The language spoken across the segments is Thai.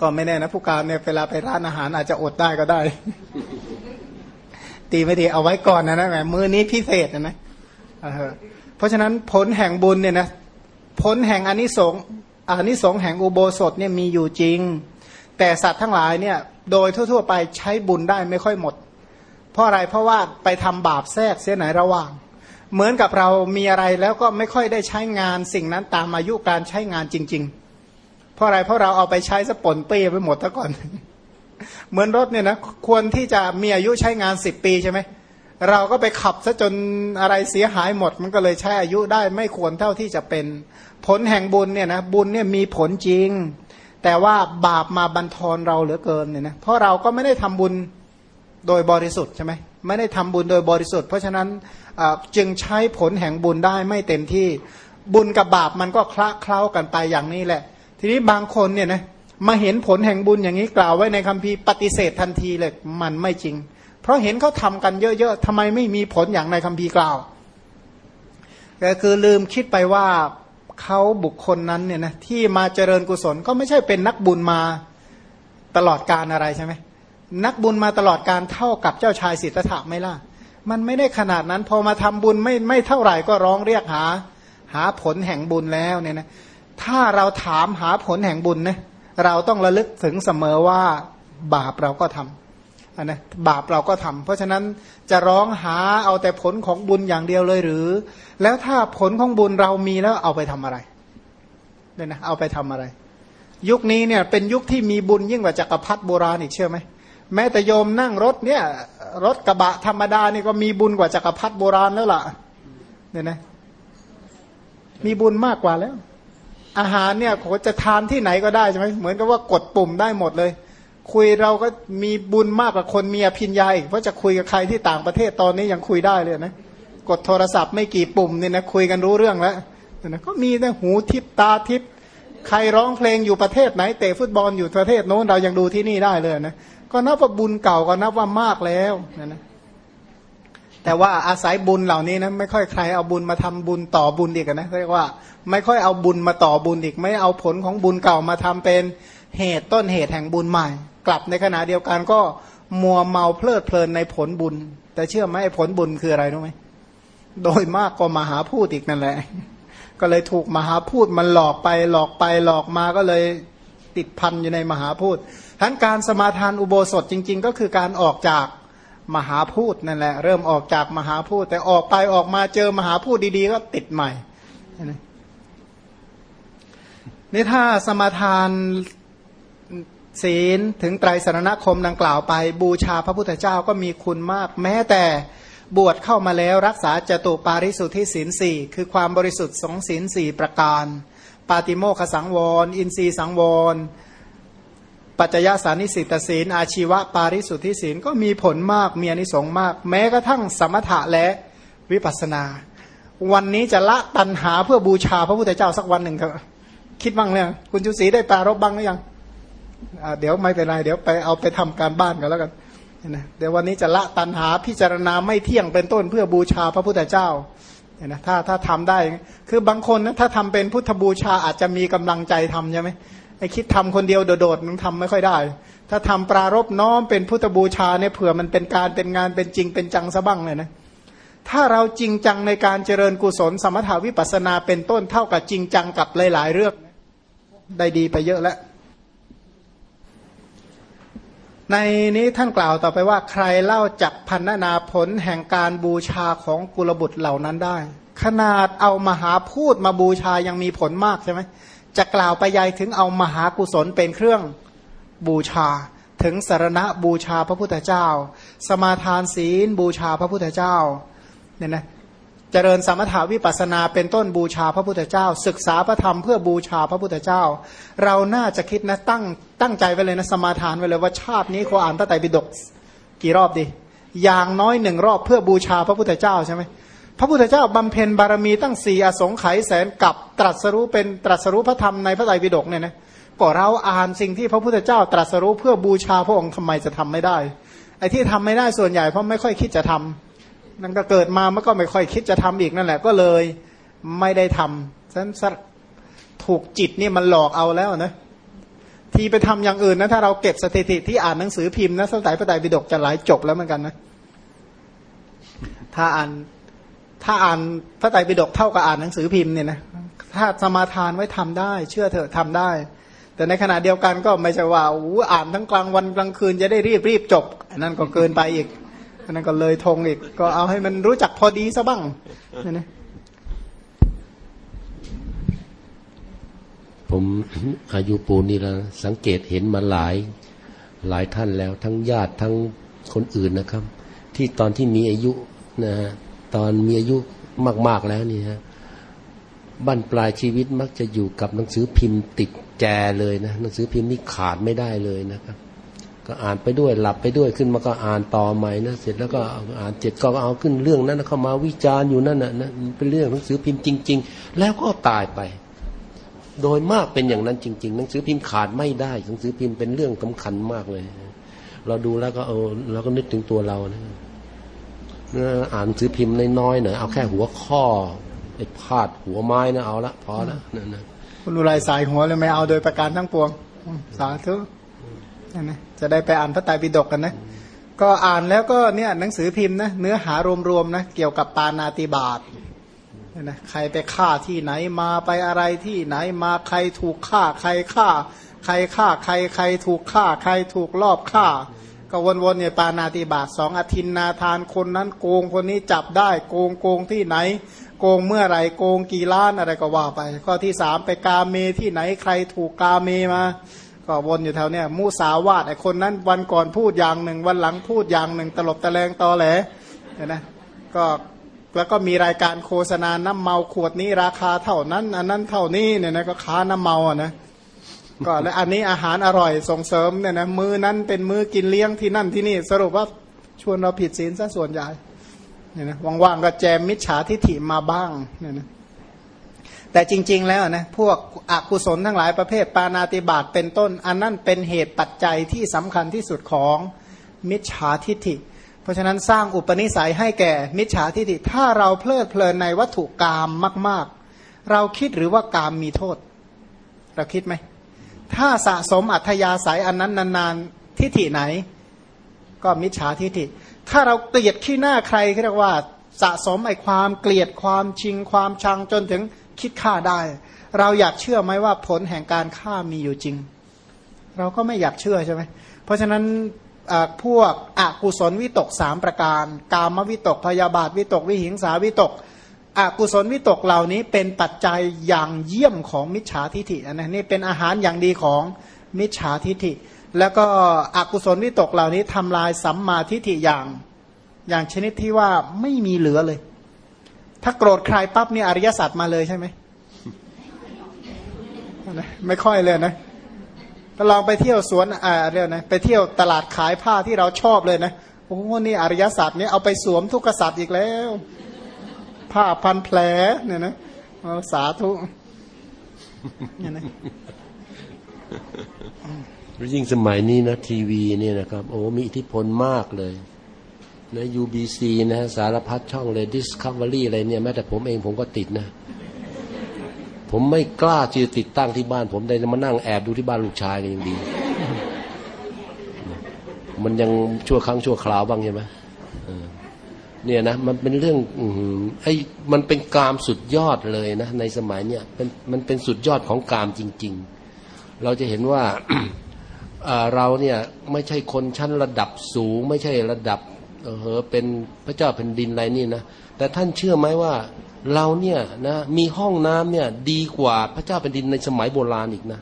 ก็ไม่แน่นะผู้การเนี่ยเวลาไปร้านอาหารอาจจะอดได้ก็ได้ ตีไม่ดีเอาไว้ก่อนนะนะแหมมือนี้พิเศษนะนะเพราะฉะนั้นผลแห่งบุญเนี่ยนะผลแห่งอนิสงส์อนิสงส์แห่งอุโบสถเนี่ยมีอยู่จริง แต่สัตว์ทั้งหลายเนี่ยโดยทั่ว ๆ ไปใช้บุญได้ไม่ค่อยหมด เพราะอะไรเพราะว่าไปทำบาปแทรกเสียไหนระหว่าง เหมือนกับเรามีอะไรแล้วก็ไม่ค่อยได้ใช้งานสิ่งนั้นตามอายุการใช้งานจริง ๆ เพราะอะไรเพราะเราเอาไปใช้สปนเปี้ไปหมดซะก่อน เหมือนรถเนี่ยนะควรที่จะมีอายุใช้งานสิบปีใช่ไหมเราก็ไปขับซะจนอะไรเสียหายหมด มันก็เลยใช้อายุได้ไม่ควรเท่าที่จะเป็นผลแห่งบุญเนี่ยนะบุญเนี่ยมีผลจริง แต่ว่าบาปมาบันทอนเราเหลือเกินเนี่ยนะเพราะเราก็ไม่ได้ทำบุญโดยบริสุทธิ์ใช่ไหมไม่ได้ทำบุญโดยบริสุทธิ์ เพราะฉะนั้นจึงใช้ผลแห่งบุญได้ไม่เต็มที่บุญกับบาปมันก็คละเคล้ากันไปอย่างนี้แหละ ทีนี้บางคนเนี่ยนะมาเห็นผลแห่งบุญอย่างนี้กล่าวไว้ในคัมภีร์ปฏิเสธทันทีเลยมันไม่จริง เพราะเห็นเขาทำกันเยอะๆทำไมไม่มีผลอย่างในคัมภีร์กล่าวก็คือลืมคิดไปว่าเขาบุคคลนั้นเนี่ยนะที่มาเจริญกุศลก็ไม่ใช่เป็นนักบุญมาตลอดการอะไรใช่ไหมนักบุญมาตลอดการเท่ากับเจ้าชายสิทธัตถะไม่ล่ะ มันไม่ได้ขนาดนั้นพอมาทำบุญไม่ไม่เท่าไหร่ก็ร้องเรียกหา หาผลแห่งบุญแล้วเนี่ยนะ ถ้าเราถามหาผลแห่งบุญนะเราต้องระลึกถึงเสมอว่าบาปเราก็ทำนะบาปเราก็ทำเพราะฉะนั้นจะร้องหาเอาแต่ผลของบุญอย่างเดียวเลยหรือ แล้วถ้าผลของบุญเรามีแล้วเอาไปทำอะไรเนี่ยนะเอาไปทำอะไร ยุคนี้เนี่ยเป็นยุคที่มีบุญยิ่งกว่าจักรพรรดิโบราณอีกเชื่อไหมแม้แต่โยมนั่งรถเนี่ยรถกระบะธรรมดานี่ก็มีบุญกว่าจักรพรรดิโบราณแล้วล่ะเนี่ยนะมีบุญมากกว่าแล้ว อาหารเนี่ยโจะทานที่ไหนก็ได้ใช่ไหมเหมือนกับว่ากดปุ่มได้หมดเลย คุยเราก็มีบุญมากกว่าคนมีอภิญญาอีกเพราะจะคุยกับใครที่ต่างประเทศตอนนี้ยังคุยได้เลยนะกดโทรศัพท์ไม่กี่ปุ่มเนี่ยนะคุยกันรู้เรื่องแล้วนะก็มีนะหูทิพตาทิพใครร้องเพลงอยู่ประเทศไหนเตะฟุตบอลอยู่ประเทศโน้นเรายังดูที่นี่ได้เลยนะก็นับว่าบุญเก่าก็นับว่ามากแล้วนะนะ แต่ว่าอาศัยบุญเหล่านี้นะไม่ค่อยใครเอาบุญมาทำบุญต่อบุญอีกนะเรียกว่าไม่ค่อยเอาบุญมาต่อบุญอีก ไม่เอาผลของบุญเก่ามาทำเป็นเหตุต้นเหตุแห่งบุญใหม่ กลับในขณะเดียวกันก็มัวเมาเพลิดเพลินในผลบุญ แต่เชื่อไหมผลบุญคืออะไรรู้ไหมโดยมากก็มาหาพูดอีกนั่นแหละ ก็เลยถูกมหาพูดมันหลอกไปหลอกไปหลอกมาก็เลยติดพันอยู่ในมหาพูดทั้นการสมาทานอุโบสถจริง ๆ ก็คือการออกจาก มหาพูดนั่นแหละ เริ่มออกจากมหาพูดแต่ออกไปออกมาเจอมหาพูดดีๆ ก็ติดใหม่นี่ถ้าสมาทานศีลถึงไตรสรณคมดังกล่าวไป บูชาพระพุทธเจ้าก็มีคุณมาก แม้แต่บวชเข้ามาแล้วรักษาจตุปาริสุทธิศีลสี่คือความบริสุทธิ์สองศีลสี่ประการ ปาติโมขสังวร อินทรีสังวร ปัจจยสานิสิตศีลอาชีวะปาริสุทธิศีลก็มีผลมากมีอนิสงส์มาก แม้กระทั่งสมถะและวิปัสนา วันนี้จะละตันหาเพื่อบูชาพระพุทธเจ้าสักวันหนึ่งเถอะคิดบ้างเนี่ยคุณจุศีได้ปรารบบ้างหรือยังเดี๋ยวไม่เป็นไรเดี๋ยวไปเอาไปทำการบ้านกันแล้วกันนะเดี๋ยววันนี้จะละตันหาพิจารณาไม่เที่ยงเป็นต้นเพื่อบูชาพระพุทธเจ้าเนะถ้าถ้าทำได้ คือบางคนนะถ้าทำเป็นพุทธบูชาอาจจะมีกำลังใจทำใช่ไหม ไอ้คิดทำคนเดียวโดดๆมันทำไม่ค่อยได้ ถ้าทำปรารบน้อมเป็นพุทธบูชาเนี่ยเผื่อมันเป็นการเป็นงานเป็นจริงเป็นจังซะบ้างเลยนะถ้าเราจริงจังในการเจริญกุศล สมถาวิปัสนาเป็นต้นเท่ากับจริงจังกับหลายๆเรื่องได้ดีไปเยอะแล้วในนี้ท่านกล่าวต่อไปว่าใครเล่าจักพันนาผลแห่งการบูชาของกุลบุตรเหล่านั้นได้ ขนาดเอามาหาพูดมาบูชายังมีผลมากใช่ไหม จะกล่าวไปยายถึงเอามหากุศลเป็นเครื่องบูชา ถึงสารณะบูชาพระพุทธเจ้า สมาทานศีลบูชาพระพุทธเจ้าเนี่ยนะเจริญสมถาวิปัสนาเป็นต้นบูชาพระพุทธเจ้า ศึกษาพระธรรมเพื่อบูชาพระพุทธเจ้า เราน่าจะคิดนะตั้งตั้งใจไว้เลยนะสมาทานไว้เลยว่าชาตินี้ขออ่านพระไตรปิฎกกี่รอบดีอย่างน้อยหนึ่งรอบเพื่อบูชาพระพุทธเจ้าใช่ไหม พระพุทธเจ้าบำเพ็ญบารมีตั้งสี่อสงไขยแสนกับตรัสรู้เป็นตรัสรู้พระธรรมในพระไตรปิฎกเนี่ยนะก็เราอ่านสิ่งที่พระพุทธเจ้าตรัสรู้เพื่อบูชาพระองค์ทำไมจะทำไม่ได้ไอ้ที่ทำไม่ได้ส่วนใหญ่เพราะไม่ค่อยคิดจะทำนั่นก็เกิดมามันก็ไม่ค่อยคิดจะทำอีกนั่นแหละก็เลยไม่ได้ทำฉะนั้นถูกจิตนี่มันหลอกเอาแล้วนะทีไปทำอย่างอื่นนะถ้าเราเก็บสถิติที่อ่านหนังสือพิมพ์นะสไตล์พระไตรปิฎกจะหลายจบแล้วเหมือนกันนะถ้าอ่าน ถ้าอ่านพระไตรปิฎกเท่ากับอ่านหนังสือพิมพ์เนี่ยนะถ้าสมาทานไว้ทำได้ เชื่อเถอะทำได้ แต่ในขณะเดียวกันก็ไม่ใช่ว่าอู้อ่านทั้งกลางวันกลางคืนจะได้รีบรีบจบอันนั้นก็เกินไปอีกอันนั้นก็เลยทงอีก ก็เอาให้มันรู้จักพอดีซะบ้างนะนะผมอายุปูนี่ล้วสังเกตเห็นมาหลายหลายท่านแล้วทั้งญาติทั้งคนอื่นนะครับ ที่ตอนที่มีอายุนะฮะ ตอนมีอายุมาก ๆแล้วนี่ฮะบั้นปลายชีวิตมักจะอยู่กับหนังสือพิมพ์ติดแจเลยนะหนังสือพิมพ์นี่ขาดไม่ได้เลยนะครับ ก็อ่านไปด้วยหลับไปด้วยขึ้นมาก็อ่านต่อใหม่นะเสร็จแล้วก็อ่านเจ็ดก็เอาขึ้นเรื่องนั้นเข้ามาวิจารณ์อยู่นั่นนะนะเป็นเรื่องหนังสือพิมพ์จริง ๆ แล้วก็ตายไป โดยมากเป็นอย่างนั้นจริง ๆ หนังสือพิมพ์ขาดไม่ได้ หนังสือพิมพ์เป็นเรื่องสำคัญมากเลย เราดูแล้วก็เออเราก็นึกถึงตัวเรานะ อ่านหนังสือพิมพ์น้อยๆหน่อยเอาแค่หัวข้อไอ้พาดหัวไม้นะเอาละพอละนั่นนะคุณอุไรสายหัวเลยไม่เอาโดยประการทั้งปวง สาธุนั่นนะจะได้ไปอ่านพระไตรปิฎกกันนะ ก็อ่านแล้วก็เนี่ยหนังสือพิมพ์นะเนื้อหารวมๆนะเกี่ยวกับปานาติบาตนี่นะใครไปฆ่าที่ไหนมาไปอะไรที่ไหนมาใครถูกฆ่า ใครฆ่า ใครฆ่า ใครใครถูกฆ่า ใครถูกลอบฆ่า ก็วนๆเนี่ยปานาติบาตสองอธินนาทานคนนั้นโกงคนนี้จับได้โกงโกงที่ไหน โกงเมื่อไหรโกงกี่ล้านอะไรก็ว่าไป ข้อที่สามไปกาเมที่ไหนใครถูกกาเมมา ก็วนอยู่แถวเนี้ยมูสาวาทไอคนนั้นวันก่อนพูดอย่างหนึ่ง วันหลังพูดอย่างหนึ่ง ตลบตะแลงตอแหลเห็นนะก็แล้วก็มีรายการโฆษณาน้ำเมาขวดนี้ราคาเท่านั้น อันนั้นเท่านี้เนี่ยนะก็ค้าน้ำเมาอะนะ ก็และอันนี้อาหารอร่อยส่งเสริมเนี่ยนะมือนั้นเป็นมือกินเลี้ยงที่นั่นที่นี่ สรุปว่าชวนเราผิดศีลซะส่วนใหญ่เนี่ยนะว่างๆก็แจมมิจฉาทิฐิมาบ้างเนี่ยนะแต่จริง ๆ แล้วนะพวกอกุศลทั้งหลายประเภทปานาติบาตเป็นต้น อันนั้นเป็นเหตุปัจจัยที่สำคัญที่สุดของมิจฉาทิฐิ เพราะฉะนั้นสร้างอุปนิสัยให้แก่มิจฉาทิฐิถ้าเราเพลิดเพลินในวัตถุกรรมมาก ๆ เราคิดหรือว่ากรรมมีโทษ เราคิดไหม ถ้าสะสมอัธยาศัยอันนั้นนานๆทิฐิไหน ก็มิจฉาทิฐิ ถ้าเราเกลียดขี้หน้าใครเรียกว่าสะสมไอความเกลียดความชิงความชังจนถึงคิดฆ่าได้ เราอยากเชื่อไหมว่าผลแห่งการฆ่ามีอยู่จริง เราก็ไม่อยากเชื่อใช่ไหมเพราะฉะนั้นพวกอกุศลวิตกสามประการ กามวิตกพยาบาทวิตก วิหิงสาวิตก อกุศลวิตกเหล่านี้เป็นปัจจัยอย่างเยี่ยมของมิจฉาทิฐินะนี่เป็นอาหารอย่างดีของมิจฉาทิฐิ แล้วก็อกุศลวิตกเหล่านี้ทำลายสัมมาทิฐิอย่าง อย่างชนิดที่ว่าไม่มีเหลือเลย ถ้าโกรธใครปั๊บนี่อริยสัจมาเลยใช่ไหมไม่ค่อยเลยนะก็ลองไปเที่ยวสวนอ่าเรียกนะไปเที่ยวตลาดขายผ้าที่เราชอบเลยนะโอ้โหนี่อริยสัจเนี่ยเอาไปสวมทุกกษัตร์อีกแล้ว ผ้าพันแผลเนี่ยนะเอาสาธุเนี่ยนะยิ่งสมัยนี้นะ ทีวีเนี่ยนะครับ โอ้มีอิทธิพลมากเลยนะ UBC นะสารพัดช่องเลย Discovery อะไรเนี่ยแม้แต่ผมเองผมก็ติดนะ ผมไม่กล้าที่จะติดตั้งที่บ้าน ผมได้มานั่งแอบดูที่บ้านลูกชายก็ยังดี มันยังชั่วครั้งชั่วคราวบ้างใช่ไหม เนี่ยนะมันเป็นเรื่องอไอ้มันเป็นกามสุดยอดเลยนะในสมัยเนี่ยเป็นมันเป็นสุดยอดของกามจริง ๆ เราจะเห็นว่าเราเนี่ยไม่ใช่คนชั้นระดับสูง ไม่ใช่ระดับเออเป็นพระเจ้าแผ่นดินอะไรนี่นะแต่ท่านเชื่อไหมว่าเราเนี่ยนะมีห้องน้ำเนี่ยดีกว่าพระเจ้าแผ่นดินในสมัยโบราณอีกนะ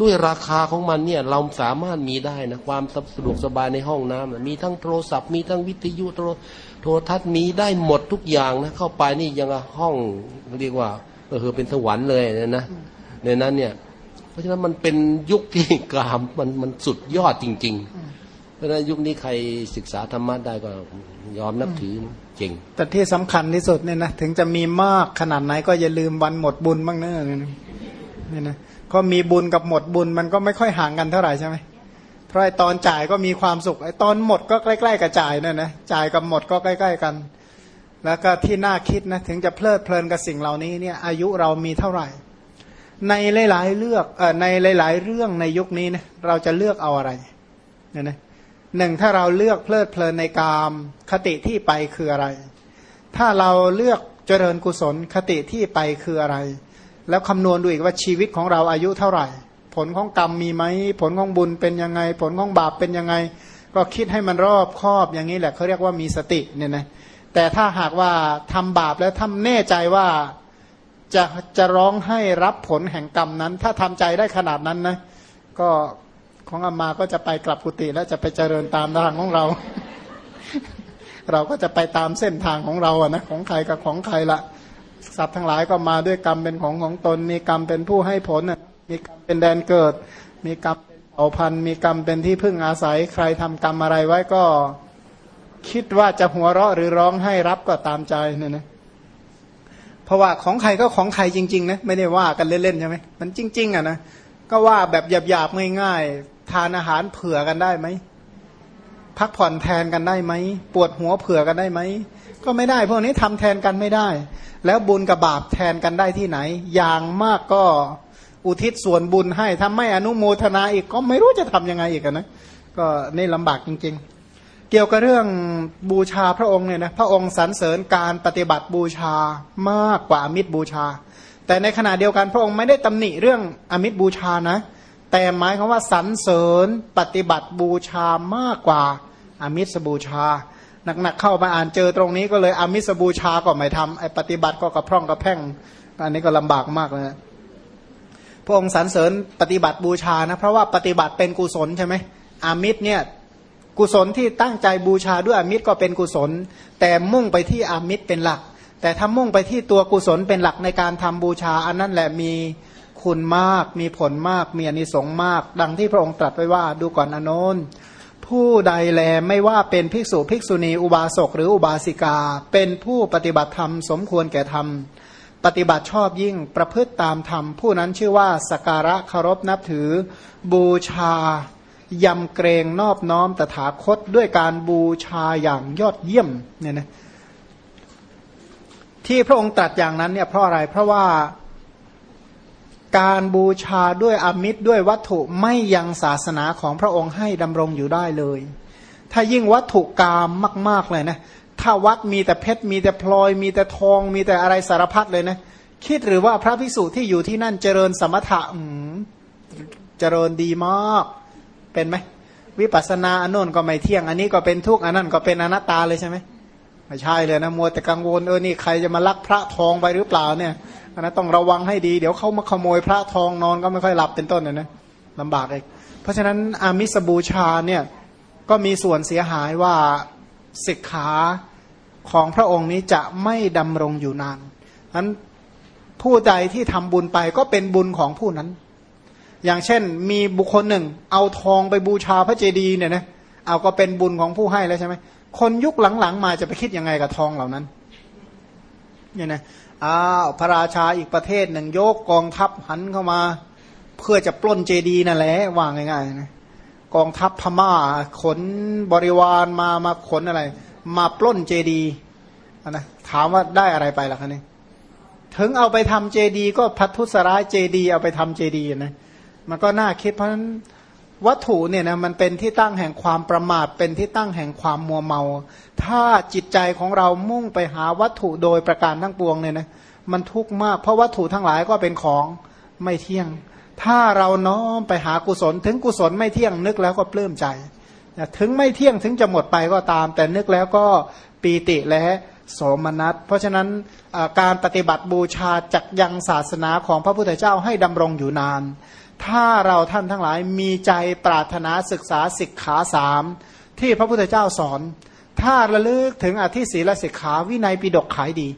ด้วยราคาของมันเนี่ยเราสามารถมีได้นะความสะดวกสบายในห้องน้ำมีทั้งโทรศัพท์มีทั้งวิทยุโทรโทรทัศน์มีได้หมดทุกอย่างนะเข้าไปนี่ยังห้องเรียกว่าเออเป็นสวรรค์เลยนะนะในนั้นเนี่ย เพราะฉะนั้นมันเป็นยุคที่กามมันมันสุดยอดจริง ๆ เพราะฉะนั้นยุคนี้ใครศึกษาธรรมะได้ก็ยอมนับถือเก่งแต่ที่สำคัญที่สุดเนี่ยนะถึงจะมีมากขนาดไหนก็อย่าลืมวันหมดบุญบ้างเนอะเนี่ยนะ ก็มีบุญกับหมดบุญมันก็ไม่ค่อยห่างกันเท่าไหร่ใช่ไหมเพราะไอ้ตอนจ่ายก็มีความสุขไอ้ตอนหมดก็ใกล้ ๆ กับจ่ายเนี่ยนะจ่ายกับหมดก็ใกล้ ๆ กัน แล้วก็ที่น่าคิดนะถึงจะเพลิดเพลินกับสิ่งเหล่านี้เนี่ยอายุเรามีเท่าไหร่ ในหลาย ๆเลือกเอในหลาย ๆ เรื่องในยุคนี้นะเราจะเลือกเอาอะไรเนี่ยนะหนึ่งถ้าเราเลือกเพลิดเพลินในกามคติที่ไปคืออะไร ถ้าเราเลือกเจริญกุศลคติที่ไปคืออะไร แล้วคำนวณดูอีกว่าชีวิตของเราอายุเท่าไหร่ ผลของกรรมมีไหมผลของบุญเป็นยังไง ผลของบาปเป็นยังไง ก็คิดให้มันรอบคอบอย่างนี้แหละเขาเรียกว่ามีสติเนี่ยนะแต่ถ้าหากว่าทำบาปแล้วทำแน่ใจว่าจะจะร้องให้รับผลแห่งกรรมนั้น ถ้าทำใจได้ขนาดนั้นนะก็ของอามาก็จะไปกลับกุฏิแล้วจะไปเจริญตามทางของเรา เราก็จะไปตามเส้นทางของเราอะนะของใครกับของใครละ สัตว์ทั้งหลายก็มาด้วยกรรมเป็นของของตน มีกรรมเป็นผู้ให้ผลมีกรรมเป็นแดนเกิด มีกรรมเป็นเผ่าพันธุ์มีกรรมเป็นที่พึ่งอาศัย ใครทำกรรมอะไรไว้ก็คิดว่าจะหัวเราะหรือร้องให้รับก็ตามใจเนี่ยนะเพราะว่าของใครก็ของใครจริงๆนะไม่ได้ว่ากันเล่นๆใช่ไหมมันจริง ๆอะนะก็ว่าแบบหยาบๆง่ายๆทานอาหารเผื่อกันได้ไหม พักผ่อนแทนกันได้ไหมปวดหัวเผื่อกันได้ไหมก็ไม่ได้ พวกนี้ทำแทนกันไม่ได้ แล้วบุญกับบาปแทนกันได้ที่ไหน อย่างมากก็อุทิศส่วนบุญให้ทำไม่อนุโมทนาอีกก็ไม่รู้จะทํำยังไงอีกนะก็นี่ลำบากจริง ๆ เกี่ยวกับเรื่องบูชาพระองค์เนี่ยนะพระองค์สรรเสริญการปฏิบัติบูชามากกว่าอมิตรบูชา แต่ในขณะเดียวกันพระองค์ไม่ได้ตำหนิเรื่องอมิตรบูชานะ แต่หมายความว่าสรรเสริญปฏิบัติบูชามากกว่าอมิตรบูชาหนักๆเข้ามาอ่านเจอตรงนี้ก็เลยอมิสบูชาก็ไม่ทำไอปฏิบัติก็กระพร่องกระแพ่งอันนี้ก็ลำบากมากเลยพระองค์สรรเสริญปฏิบัติบูชานะเพราะว่าปฏิบัติเป็นกุศลใช่ไหมอามิตรเนี่ยกุศลที่ตั้งใจบูชาด้วยอมิตรก็เป็นกุศล แต่มุ่งไปที่อมิตรเป็นหลัก แต่ถ้ามุ่งไปที่ตัวกุศลเป็นหลักในการทำบูชา อันนั้นแหละมี คุณมากมีผลมากมีอนิสงส์มาก ดังที่พระองค์ตรัสไว้ว่าดูก่อนอนนผู้ใดแลไม่ว่าเป็นภิกษุภิกษุณีอุบาสกหรืออุบาสิกา เป็นผู้ปฏิบัติธรรมสมควรแก่ธรรม ปฏิบัติชอบยิ่งประพฤติตามธรรม ผู้นั้นชื่อว่าสการะเคารพนับถือ บูชายำเกรงนอบน้อมตถาคตด้วยการบูชาอย่างยอดเยี่ยมเนี่ยนะที่พระองค์ตรัสอย่างนั้นเนี่ยเพราะอะไรเพราะว่า การบูชาด้วยอมิตรด้วยวัตถุไม่ยังศาสนาของพระองค์ให้ดำรงอยู่ได้เลย ถ้ายิ่งวัตถุกรรมมาก ๆ เลยนะ ถ้าวัดมีแต่เพชรมีแต่พลอย มีแต่ทอง มีแต่อะไรสารพัดเลยนะ คิดหรือว่าพระพิสุที่อยู่ที่นั่นเจริญสมถะเจริญดีมาก เป็นไหม วิปัสนาอันโน้นก็ไม่เที่ยง อันนี้ก็เป็นทุกข์อันนั้นก็เป็นอนัตตาเลยใช่ไหม ไม่ใช่เลยนะมัวแต่กังวลเออนี่ใครจะมาลักพระทองไปหรือเปล่าเนี่ยนนั้นต้องระวังให้ดี เดี๋ยวเขามาขโมยพระทองนอนก็ไม่ค่อยหลับเป็นต้นนะนะลำบากเลยเพราะฉะนั้นอามิสบูชาเนี่ยก็มีส่วนเสียหายว่าศิกขาของพระองค์นี้จะไม่ดำรงอยู่นานนั้นผู้ใดที่ทำบุญไปก็เป็นบุญของผู้นั้น อย่างเช่นมีบุคคลหนึ่ง เอาทองไปบูชาพระเจดีย์เนี่ยนะเอาก็เป็นบุญของผู้ให้แล้วใช่ไหม คนยุคหลังๆ มาจะไปคิดยังไงกับทองเหล่านั้นเนี่ยนะอ้าวพระราชาอีกประเทศหนึ่งโยกกองทัพหันเข้ามา เพื่อจะปล้นเจดีย์นั่นแหละวางง่ายๆนะกองทัพพม่าขนบริวารมามาขนอะไร มาปล้นเจดีย์นะถามว่าได้อะไรไปล่ะคะเนี่ยถึงเอาไปทำเจดีย์ก็พัทุสร้ายเจดีย์เอาไปทำเจดีย์นะมันก็น่าคิดเพราะฉะนั้น วัตถุเนี่ยนะมันเป็นที่ตั้งแห่งความประมาทเป็นที่ตั้งแห่งความมัวเมา ถ้าจิตใจของเรามุ่งไปหาวัตถุโดยประการทั้งปวงเนี่ยนะมันทุกข์มาก เพราะวัตถุทั้งหลายก็เป็นของไม่เที่ยง ถ้าเราน้อมไปหากุศล ถึงกุศลไม่เที่ยงนึกแล้วก็ปลื้มใจถึงไม่เที่ยงถึงจะหมดไปก็ตาม แต่นึกแล้วก็ปีติและโสมนัส เพราะฉะนั้นการปฏิบัติบูชาจักยังศาสนาของพระพุทธเจ้าให้ดำรงอยู่นาน ถ้าเราท่านทั้งหลายมีใจปรารถนาศึกษาสิกขาสามที่พระพุทธเจ้าสอน ถ้าระลึกถึงอธิศีลสิกขาวินัยปิดกขายดี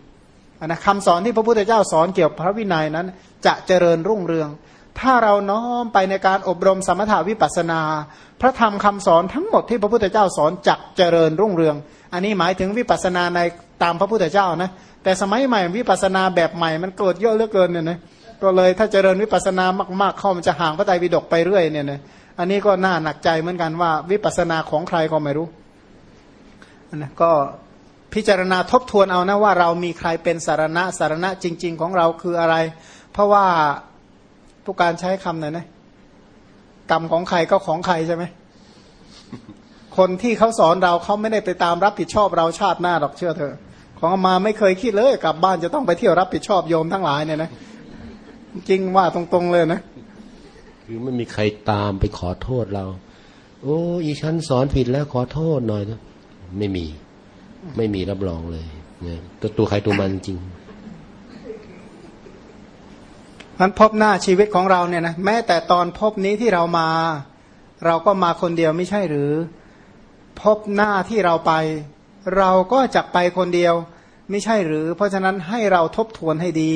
นะคำสอนที่พระพุทธเจ้าสอนเกี่ยวกับพระวินัยนั้น จะเจริญรุ่งเรือง ถ้าเราน้อมไปในการอบรมสมถาวิปัสนา พระธรรมคำสอนทั้งหมดที่พระพุทธเจ้าสอนจะเจริญรุ่งเรือง อันนี้หมายถึงวิปัสนาในตามพระพุทธเจ้านะแต่สมัยใหม่วิปัสนาแบบใหม่มันเกิดเยอะเหลือเกินเนี่ยนะ ก็เลยถ้าเจริญวิปัสสนามาก ๆ เข้ามันจะห่างพระไตรปิฎกไปเรื่อยเนี่ยนะอันนี้ก็น่าหนักใจเหมือนกันว่า วิปัสสนาของใครก็ไม่รู้นะก็พิจารณาทบทวนเอานะว่าเรามีใครเป็นสารณะสารณะจริง ๆ ของเราคืออะไร เพราะว่าผู้การใช้คำหน่ยนะกรรมของใครก็ของใครใช่ไหมคนที่เขาสอนเราเขาไม่ได้ไปตามรับผิดชอบเราชาติหน้าหรอกเชื่อเถอะของมาไม่เคยคิดเลยกลับบ้านจะต้องไปเที่ยวรับผิดชอบโยมทั้งหลายเนี่ยนะ จริงว่าตรงๆเลยนะ คือไม่มีใครตามไปขอโทษเรา โอ้อีฉันสอนผิดแล้วขอโทษหน่อยนะไม่มี ไม่มีรับรองเลยเนี่ยตัวตัวใครตัวมันจริงมันพบหน้าชีวิตของเราเนี่ยนะแม้แต่ตอนพบนี้ที่เรามา เราก็มาคนเดียวไม่ใช่หรือ พบหน้าที่เราไป เราก็จะไปคนเดียว ไม่ใช่หรือ เพราะฉะนั้นให้เราทบทวนให้ดี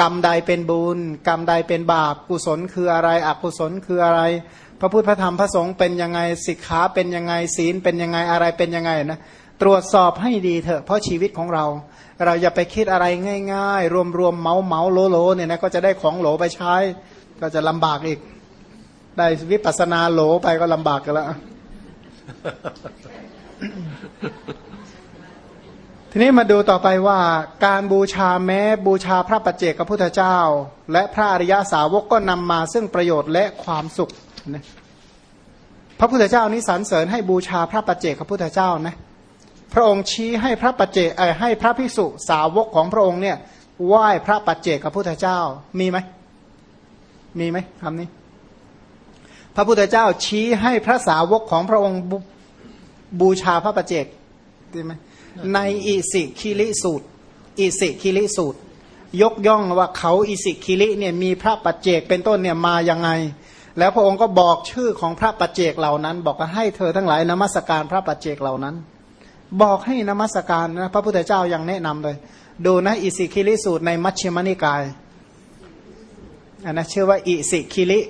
กรรมใดเป็นบุญ กรรมใดเป็นบาป กุศลคืออะไร อกุศลคืออะไร พระพุทธพระธรรมพระสงฆ์เป็นยังไงสิกขาเป็นยังไงศีลเป็นยังไงอะไรเป็นยังไงนะตรวจสอบให้ดีเถอะเพราะชีวิตของเรา เราอย่าไปคิดอะไรง่าย ๆ รวมๆเมาเมาโลโลเนี่ยนะก็จะได้ของโหลไปใช้ ก็จะลำบากอีก ได้วิปัสสนาโหลไปก็ลำบากกันล้ว ทีนี้มาดูต่อไปว่าการบูชาแม้บูชาพระปัจเจกพุทธเจ้า และพระอริยสาวกก็นำมาซึ่งประโยชน์และความสุขนะพระพุทธเจ้านี้สรรเสริญให้บูชาพระปัจเจกพุทธเจ้านะพระองค์ชี้ให้พระปัจเจกให้พระภิกษุสาวกของพระองค์เนี่ยไหว้พระปัจเจกพุทธเจ้ามีไหมมีไหมคำนี้ พระพุทธเจ้าชี้ให้พระสาวกของพระองค์บูชาพระปัจเจกดีไหม ในอิสิคิลิสูตรอิสิคิลิสูตร ยกย่องว่าเขาอิสิคิลิเนี่ยมีพระปัจเจกเป็นต้นเนี่ยมายังไง แล้วพระองค์ก็บอกชื่อของพระปัจเจกเหล่านั้น บอกว่าให้เธอทั้งหลายนมัสการพระปัจเจกเหล่านั้น บอกให้นมัสการนะพระพุทธเจ้ายังแนะนำเลย ดูนะอิสิคิลิสูตรในมัชฌิมนิกายอันนะชื่อว่าอิสิคิลิ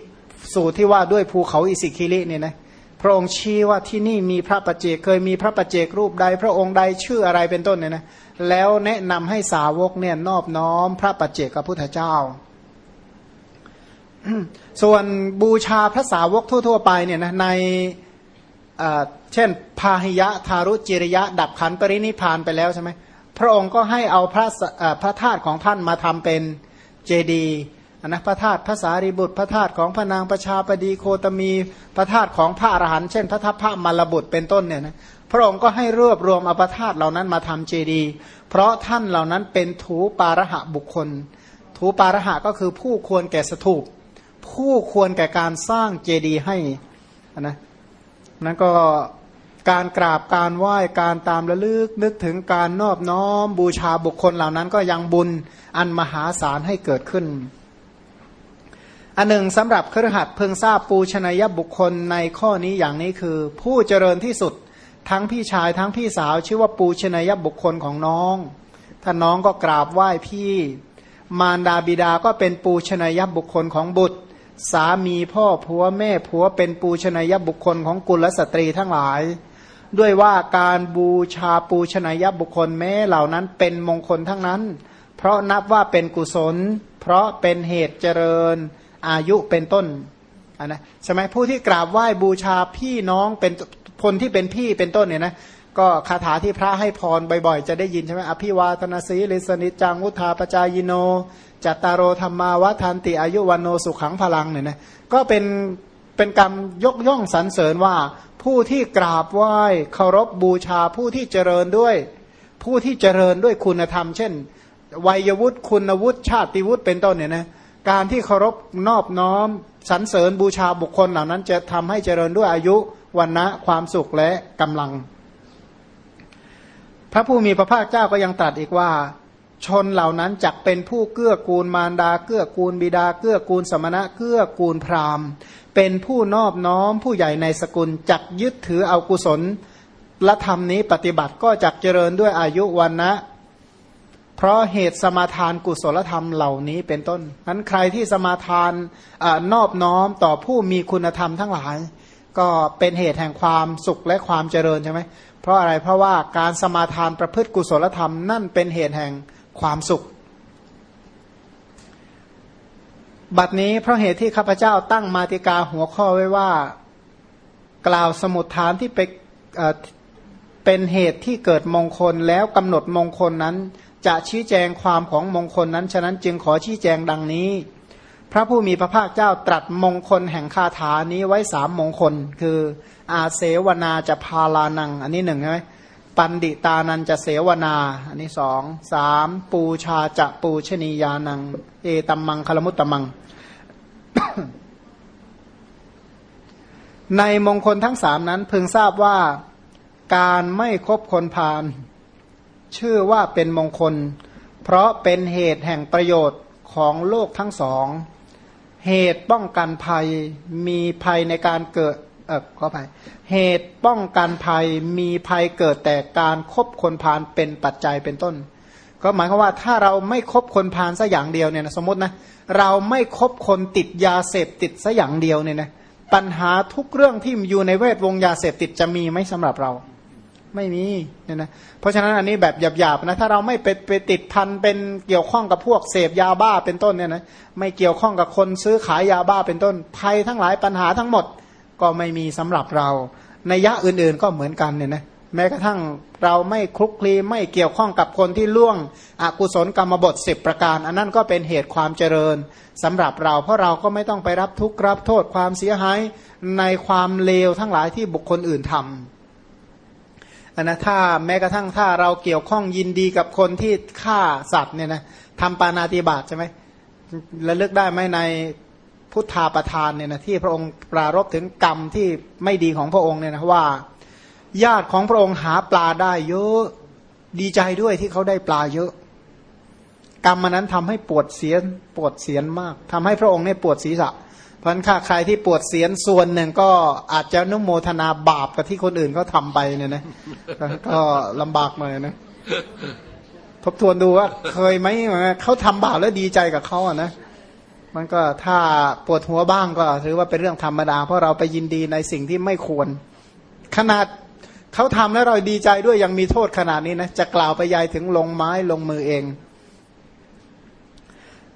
สูตรที่ว่าด้วยภูเขาอิสิคิลิเนี่ยนะ พระองค์ชี้ว่าที่นี่มีพระปัจเจกเคยมีพระปัจเจกรูปใด พระองค์ใดชื่ออะไรเป็นต้นเนี่ยนะแล้วแนะนำให้สาวกเนี่ยนอบน้อมพระปัจเจกกับพุทธเจ้า ส่วนบูชาพระสาวกทั่ว ๆ ไปเนี่ยนะในเช่น พาหิยะทารุจิริยะ ดับขันปรินิพานไปแล้วใช่ไหมพระองค์ก็ให้เอาพระพระธาตุของท่านมาทำเป็นเจดีย์ นะพระธาตุพระสารีบุตร พระธาตุของพระนางประชาปดีโคตมี พระธาตุของพระอรหันต์เช่น พระทัพพระมารบุตรเป็นต้นเนี่ยนะพระองค์ก็ให้รวบรวมอภธาตุเหล่านั้นมาทำเจดีย์เพราะท่านเหล่านั้นเป็นถูปาระหะบุคคล ถูปาระหะก็คือผู้ควรแก่สถูป ผู้ควรแก่การสร้างเจดีย์ให้นะนั้นก็การกราบการไหว้การตามระลึกนึกถึงการนอบน้อมบูชาบุคคลเหล่านั้นก็ยังบุญอันมหาศาลให้เกิดขึ้น อันหนึ่งสำหรับครหัสเพิ่งทราบปูชนียบุคคลในข้อนี้อย่างนี้คือ ผู้เจริญที่สุดทั้งพี่ชายทั้งพี่สาว ชื่อว่าปูชนียบุคคลของน้อง ถ้าน้องก็กราบไหว้พี่ มารดาบิดาก็เป็นปูชนียบุคคลของบุตร สามีพ่อผัวแม่ผัวเป็นปูชนียบุคคลของกุลสตรีทั้งหลาย ด้วยว่าการบูชาปูชนียบุคคลแม้เหล่านั้นเป็นมงคลทั้งนั้น เพราะนับว่าเป็นกุศล เพราะเป็นเหตุเจริญ อายุเป็นต้นนนะใช่ไหมผู้ที่กราบไหว้บูชาพี่น้องเป็นคนที่เป็นพี่เป็นต้นเนี่ยนะก็คาถาที่พระให้พรบ่อยๆ จะได้ยินใช่ไหมอภิวาทนาสีลิสนิจังวุธาปจายโน จัตตารโรธรรมาวัฏันติอายุวันโนสุขังพลังเนี่ยนะก็เป็นเป็นกรรมยกย่องสรรเสริญว่า ผู้ที่กราบไหว้เคารพบูชาผู้ที่เจริญด้วย ผู้ที่เจริญด้วยคุณธรรม เช่น วัยวุฒิคุณวุฒิชาติวุฒิเป็นต้นเนี่ยนะ การที่เคารพนอบน้อมสรรเสริญบูชาบุคคลเหล่านั้น จะทำให้เจริญด้วยอายุวันนะความสุขและกำลัง พระผู้มีพระภาคเจ้าก็ยังตรัสอีกว่า ชนเหล่านั้นจักเป็นผู้เกื้อกูลมารดา เกื้อกูลบิดา เกื้อกูลสมณะ เกื้อกูลพราหมณ์ เป็นผู้นอบน้อมผู้ใหญ่ในสกุลจักยึดถือเอากุศลและธรรมนี้ปฏิบัติก็จักเจริญด้วยอายุวันนะ เพราะเหตุสมาทานกุศลธรรมเหล่านี้เป็นต้นนั้นใครที่สมาทานอนอบน้อมต่อผู้มีคุณธรรมทั้งหลาย ก็เป็นเหตุแห่งความสุขและความเจริญใช่ไหมเพราะอะไรเพราะว่าการสมาทานประพฤติกุศลธรรมนั่นเป็นเหตุแห่งความสุข บัดนี้เพราะเหตุที่ข้าพเจ้าตั้งมาติกาหัวข้อไว้ว่า กล่าวสมุดฐานที่เป็นเป็นเหตุที่เกิดมงคลแล้วกำหนดมงคลนั้น จะชี้แจงความของมงคลนั้น ฉะนั้นจึงขอชี้แจงดังนี้ พระผู้มีพระภาคเจ้าตรัสมงคลแห่งคาถานี้ไว้สามมงคล คืออาเสวนาจะพาลานัง อันนี้หนึ่งใช่ไหมปันดิตานันจะเสวนา อันนี้สองสามปูชาจะปูชนียานัง เอตัมมังคลมุตตมัง ในมงคลทั้งสามนั้น พึงทราบว่าการไม่คบคนพาล ชื่อว่าเป็นมงคล เพราะเป็นเหตุแห่งประโยชน์ของโลกทั้งสอง เหตุป้องกันภัยมีภัยในการเกิดเออขอภัยเหตุป้องกันภัยมีภัยเกิดแต่การครบคนพาลเป็นปัจจัยเป็นต้น ก็หมายความว่าถ้าเราไม่คบคนพาลสัอย่างเดียวเนี่ยนะสมมตินะเราไม่คบคนติดยาเสพติดสัอย่างเดียวเนี่ยนะปัญหาทุกเรื่องที่อยู่ในเวทวงยาเสพติดจะมีไหมสำหรับเรา ไม่มีเนี่ยนะเพราะฉะนั้นอันนี้แบบหยาบๆนะถ้าเราไม่ไปไปติดพันเป็นเกี่ยวข้องกับพวกเสพยาบ้าเป็นต้นเนี่ยนะไม่เกี่ยวข้องกับคนซื้อขายยาบ้าเป็นต้น ภัยทั้งหลายปัญหาทั้งหมดก็ไม่มีสำหรับเรา ในยะอื่นๆก็เหมือนกันเนี่ยนะแม้กระทั่งเราไม่คลุกคลีไม่เกี่ยวข้องกับคนที่ล่วงอกุศลกรรมบทสิบประการ อันนั้นก็เป็นเหตุความเจริญสำหรับเราเพราะเราก็ไม่ต้องไปรับทุกข์รับโทษความเสียหายในความเลวทั้งหลายที่บุคคลอื่นทำ นนะถ้าแม้กระทั่งถ้าเราเกี่ยวข้องยินดีกับคนที่ฆ่าสัตว์เนี่ยนะทำปานาติบาตใช่ไหมระลึกได้ไหมในพุทธาประทานเนี่ยนะที่พระองค์ปรารบถึงกรรมที่ไม่ดีของพระองค์เนี่ยนะว่า ญาติของพระองค์หาปลาได้เยอะดีใจด้วยที่เขาได้ปลาเยอะ กรรมมันนั้นทำให้ปวดเสียนปวดเสียนมากทำให้พระองค์เนี่ยปวดศีรษะ เพราะค่าใครที่ปวดเสียนส่วนหนึ่งก็อาจจะนุโมทนาบาปกับที่คนอื่นเขาทาไปเนี่ยนะก็ลำบากหน่อยนะทบทวนดูว่าเคยไหมเขาทำบาปแล้วดีใจกับเขาอะนะมันก็ถ้าปวดหัวบ้างก็ถือว่าเป็นเรื่องธรรมดา เพราะเราไปยินดีในสิ่งที่ไม่ควร ขนาดเขาทำแล้วเราดีใจด้วยยังมีโทษขนาดนี้นะจะกล่าวไปยายถึงลงไม้ลงมือเอง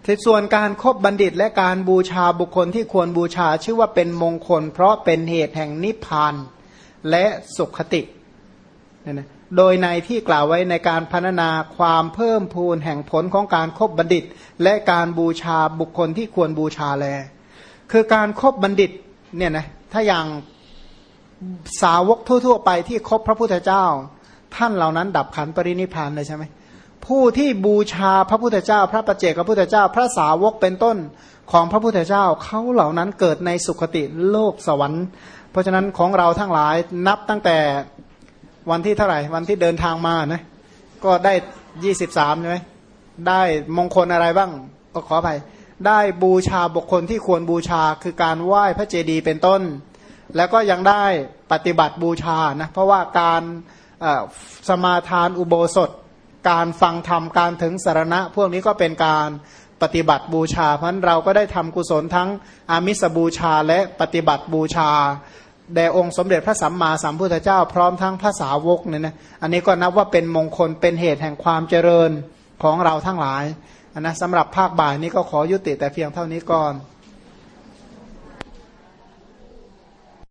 ที่ส่วนการครบบัณฑิตและการบูชาบุคคลที่ควรบูชาชื่อว่าเป็นมงคล เพราะเป็นเหตุแห่งนิพพานและสุขติเนี่ยนะโดยในที่กล่าวไว้ในการพัฒนาความเพิ่มพูนแห่งผลของการครบบัณฑิต และการบูชาบุคคลที่ควรบูชาแล คือการครบบัณฑิตเนี่ยนะถ้าอย่างสาวกทั่ว ๆ ไปที่คบพระพุทธเจ้า ท่านเหล่านั้นดับขันปรินิพานเลยใช่ไหม ผู้ที่บูชาพระพุทธเจ้า พระประเจกพระพุทธเจ้า พระสาวกเป็นต้นของพระพุทธเจ้าเขาเหล่านั้นเกิดในสุคติโลกสวรรค์ เพราะฉะนั้นของเราทั้งหลายนับตั้งแต่วันที่เท่าไหร่วันที่เดินทางมานะก็ได้ยี่สิบสามใช่ไหมได้มงคลอะไรบ้างก็ขออภัยได้บูชาบุคคลที่ควรบูชาคือการไหว้พระเจดีย์เป็นต้น แล้วก็ยังได้ปฏิบัติบูชานะเพราะว่าการสมาทานอุโบสถ การฟังธรรมการถึงสารณะ พวกนี้ก็เป็นการปฏิบัติบูชา เพราะนั้นเราก็ได้ทำกุศลทั้งอามิสบูชาและปฏิบัติบูชาแด่องค์สมเด็จพระสัมมาสัมพุทธเจ้าพร้อมทั้งพระสาวกเนี่ยนะอันนี้ก็นับว่าเป็นมงคลเป็นเหตุแห่งความเจริญของเราทั้งหลายนนะสำหรับภาคบ่ายนี้ก็ขอยุติแต่เพียงเท่านี้ก่อน